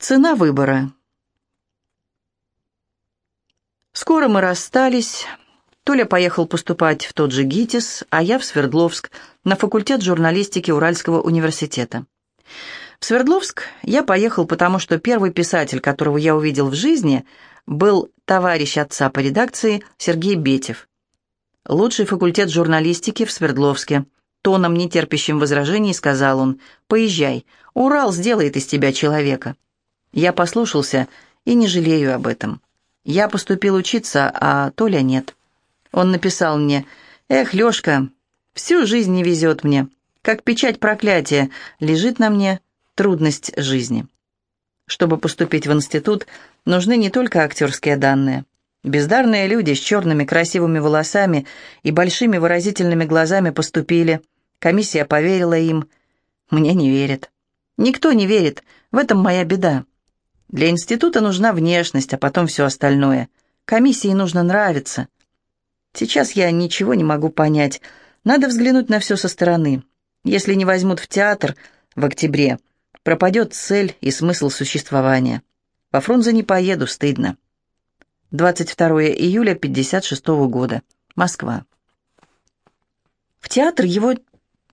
Цена выбора. Скоро мы расстались. Толя поехал поступать в тот же ГИТИС, а я в Свердловск, на факультет журналистики Уральского университета. В Свердловск я поехал, потому что первый писатель, которого я увидел в жизни, был товарищ отца по редакции Сергей Бетев. Лучший факультет журналистики в Свердловске. Тоном, нетерпящим возражений, сказал он, «Поезжай, Урал сделает из тебя человека». Я послушался и не жалею об этом. Я поступил учиться, а Толя нет. Он написал мне, «Эх, Лёшка, всю жизнь не везет мне. Как печать проклятия лежит на мне трудность жизни». Чтобы поступить в институт, нужны не только актерские данные. Бездарные люди с черными красивыми волосами и большими выразительными глазами поступили. Комиссия поверила им. Мне не верят. Никто не верит. В этом моя беда. Для института нужна внешность, а потом все остальное. Комиссии нужно нравиться. Сейчас я ничего не могу понять. Надо взглянуть на все со стороны. Если не возьмут в театр в октябре, пропадет цель и смысл существования. По Фрунзе не поеду, стыдно. 22 июля 56 -го года. Москва. В театр его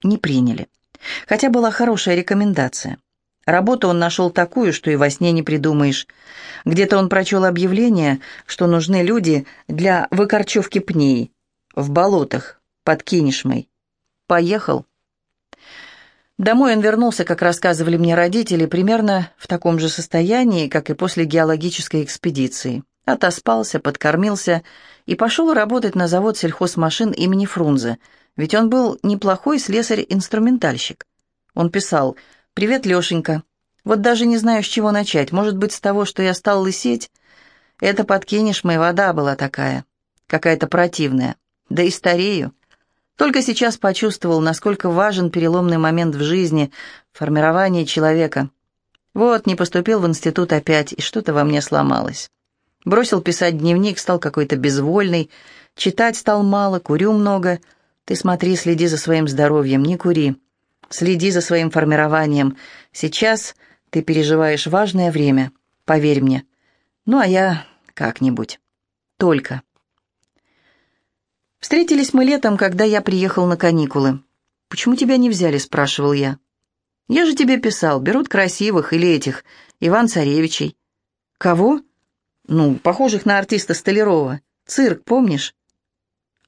не приняли, хотя была хорошая рекомендация. Работу он нашел такую, что и во сне не придумаешь. Где-то он прочел объявление, что нужны люди для выкорчевки пней в болотах под Кинешмой. Поехал. Домой он вернулся, как рассказывали мне родители, примерно в таком же состоянии, как и после геологической экспедиции. Отоспался, подкормился и пошел работать на завод сельхозмашин имени Фрунзе, ведь он был неплохой слесарь-инструментальщик. Он писал «Привет, Лешенька. Вот даже не знаю, с чего начать. Может быть, с того, что я стал лысеть? Это подкинешь, моя вода была такая. Какая-то противная. Да и старею. Только сейчас почувствовал, насколько важен переломный момент в жизни, формирование человека. Вот, не поступил в институт опять, и что-то во мне сломалось. Бросил писать дневник, стал какой-то безвольный. Читать стал мало, курю много. Ты смотри, следи за своим здоровьем, не кури. Следи за своим формированием. Сейчас ты переживаешь важное время, поверь мне. Ну, а я как-нибудь. Только. Встретились мы летом, когда я приехал на каникулы. «Почему тебя не взяли?» – спрашивал я. «Я же тебе писал, берут красивых или этих, Иван Царевичей». «Кого?» «Ну, похожих на артиста Столярова. Цирк, помнишь?»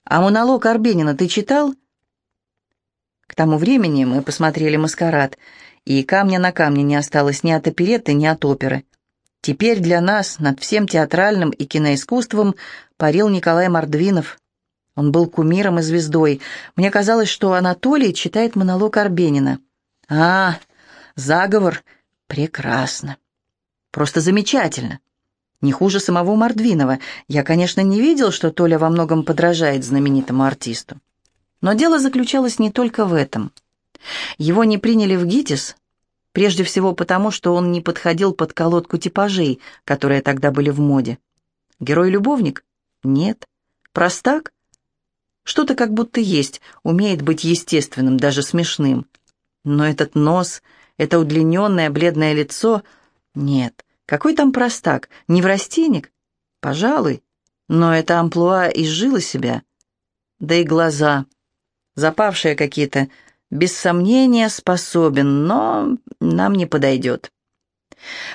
«А монолог Арбенина ты читал?» К тому времени мы посмотрели «Маскарад», и камня на камне не осталось ни от оперетты, ни от оперы. Теперь для нас над всем театральным и киноискусством парил Николай Мордвинов. Он был кумиром и звездой. Мне казалось, что Анатолий читает монолог Арбенина. «А, заговор! Прекрасно! Просто замечательно! Не хуже самого Мордвинова. Я, конечно, не видел, что Толя во многом подражает знаменитому артисту. Но дело заключалось не только в этом. Его не приняли в ГИТИС, прежде всего потому, что он не подходил под колодку типажей, которые тогда были в моде. Герой-любовник? Нет. Простак? Что-то как будто есть, умеет быть естественным, даже смешным. Но этот нос, это удлиненное бледное лицо... Нет, какой там простак, неврастенник? Пожалуй, но это амплуа изжило себя. Да и глаза запавшие какие-то, без сомнения способен, но нам не подойдет.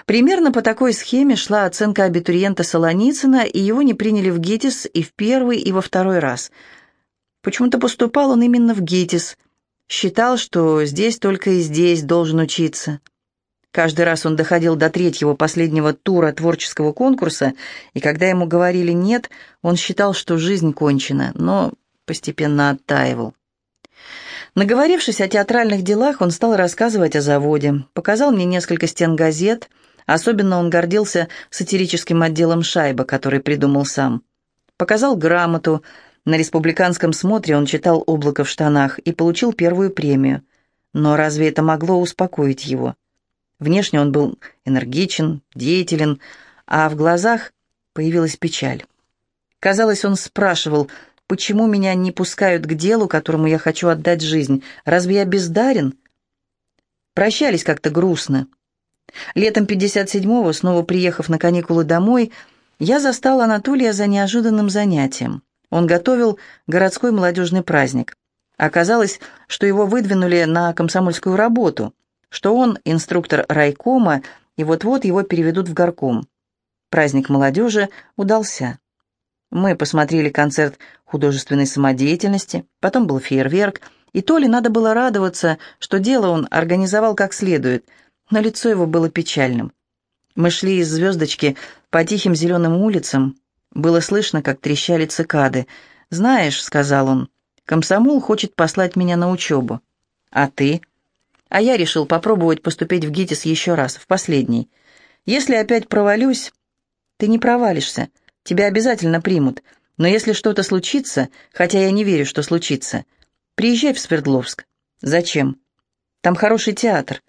Примерно по такой схеме шла оценка абитуриента Солоницына, и его не приняли в ГИТИС и в первый, и во второй раз. Почему-то поступал он именно в ГИТИС. Считал, что здесь только и здесь должен учиться. Каждый раз он доходил до третьего последнего тура творческого конкурса, и когда ему говорили «нет», он считал, что жизнь кончена, но постепенно оттаивал. Наговорившись о театральных делах, он стал рассказывать о заводе, показал мне несколько стен газет, особенно он гордился сатирическим отделом «Шайба», который придумал сам. Показал грамоту, на республиканском смотре он читал «Облако в штанах» и получил первую премию. Но разве это могло успокоить его? Внешне он был энергичен, деятелен, а в глазах появилась печаль. Казалось, он спрашивал – Почему меня не пускают к делу, которому я хочу отдать жизнь? Разве я бездарен? Прощались как-то грустно. Летом 57-го, снова приехав на каникулы домой, я застал Анатолия за неожиданным занятием. Он готовил городской молодежный праздник. Оказалось, что его выдвинули на комсомольскую работу, что он инструктор райкома, и вот-вот его переведут в горком. Праздник молодежи удался. Мы посмотрели концерт художественной самодеятельности, потом был фейерверк, и то надо было радоваться, что дело он организовал как следует, но лицо его было печальным. Мы шли из звездочки по тихим зеленым улицам. Было слышно, как трещали цикады. «Знаешь», — сказал он, — «комсомол хочет послать меня на учебу». «А ты?» «А я решил попробовать поступить в ГИТИС еще раз, в последний. Если опять провалюсь...» «Ты не провалишься. Тебя обязательно примут. Но если что-то случится, хотя я не верю, что случится, приезжай в Свердловск». «Зачем?» «Там хороший театр.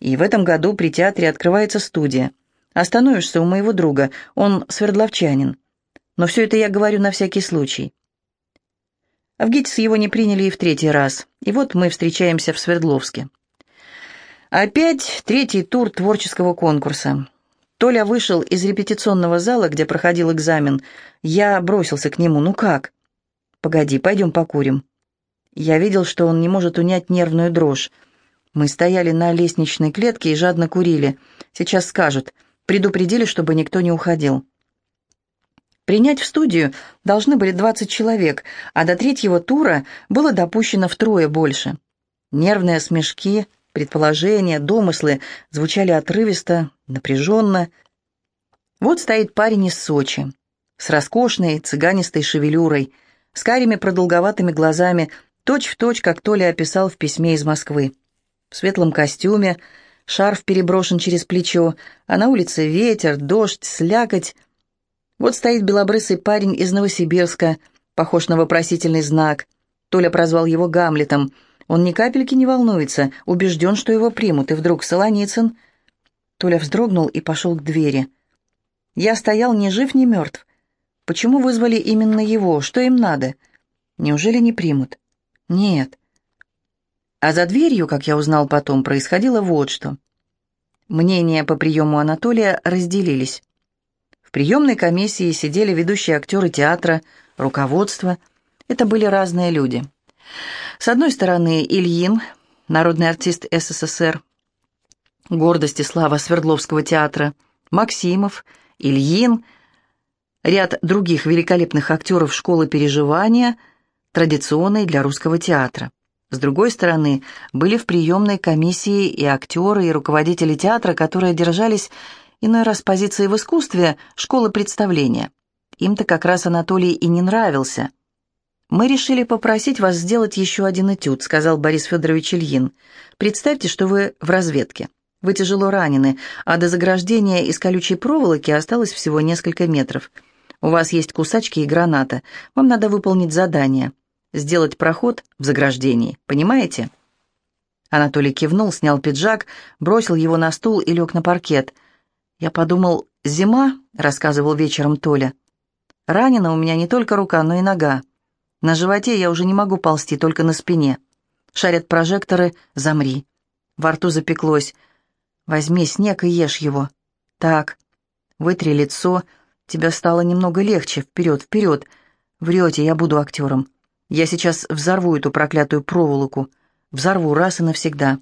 И в этом году при театре открывается студия. Остановишься у моего друга, он свердловчанин. Но все это я говорю на всякий случай. В ГИТИС его не приняли и в третий раз, и вот мы встречаемся в Свердловске. Опять третий тур творческого конкурса. Толя вышел из репетиционного зала, где проходил экзамен. Я бросился к нему. «Ну как?» «Погоди, пойдем покурим». Я видел, что он не может унять нервную дрожь. Мы стояли на лестничной клетке и жадно курили. Сейчас скажут. Предупредили, чтобы никто не уходил. Принять в студию должны были 20 человек, а до третьего тура было допущено втрое больше. Нервные смешки, предположения, домыслы звучали отрывисто, напряженно. Вот стоит парень из Сочи, с роскошной цыганистой шевелюрой, с карими продолговатыми глазами, точь-в-точь, точь, как Толя описал в письме из Москвы. В светлом костюме, шарф переброшен через плечо, а на улице ветер, дождь, слякоть. Вот стоит белобрысый парень из Новосибирска, похож на вопросительный знак. Толя прозвал его Гамлетом. Он ни капельки не волнуется, убежден, что его примут, и вдруг Солоницын... Толя вздрогнул и пошел к двери. Я стоял ни жив, ни мертв. Почему вызвали именно его? Что им надо? Неужели не примут? Нет. А за дверью, как я узнал потом, происходило вот что. Мнения по приему Анатолия разделились. В приемной комиссии сидели ведущие актеры театра, руководство. Это были разные люди. С одной стороны, Ильин, народный артист СССР, гордость и слава Свердловского театра, Максимов, Ильин, ряд других великолепных актеров школы переживания, традиционной для русского театра. С другой стороны, были в приемной комиссии и актеры, и руководители театра, которые держались иной раз позиции в искусстве школы представления. Им-то как раз Анатолий и не нравился. «Мы решили попросить вас сделать еще один этюд», — сказал Борис Федорович Ильин. «Представьте, что вы в разведке. Вы тяжело ранены, а до заграждения из колючей проволоки осталось всего несколько метров. У вас есть кусачки и граната. Вам надо выполнить задание сделать проход в заграждении, понимаете?» Анатолий кивнул, снял пиджак, бросил его на стул и лег на паркет. «Я подумал, зима», — рассказывал вечером Толя. «Ранена у меня не только рука, но и нога. На животе я уже не могу ползти, только на спине. Шарят прожекторы, замри. Во рту запеклось. Возьми снег и ешь его. Так, вытри лицо, тебе стало немного легче. Вперед, вперед. Врете, я буду актером. Я сейчас взорву эту проклятую проволоку. Взорву раз и навсегда.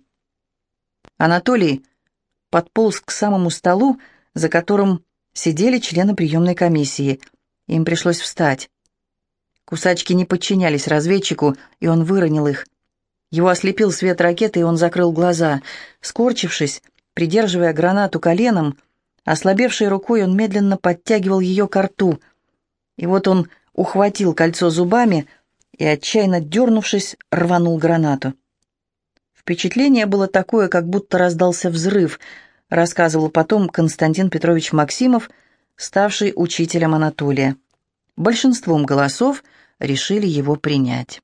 Анатолий подполз к самому столу, за которым сидели члены приемной комиссии. Им пришлось встать. Кусачки не подчинялись разведчику, и он выронил их. Его ослепил свет ракеты, и он закрыл глаза. Скорчившись, придерживая гранату коленом, ослабевшей рукой он медленно подтягивал ее к рту. И вот он ухватил кольцо зубами — и, отчаянно дернувшись, рванул гранату. Впечатление было такое, как будто раздался взрыв, рассказывал потом Константин Петрович Максимов, ставший учителем Анатолия. Большинством голосов решили его принять.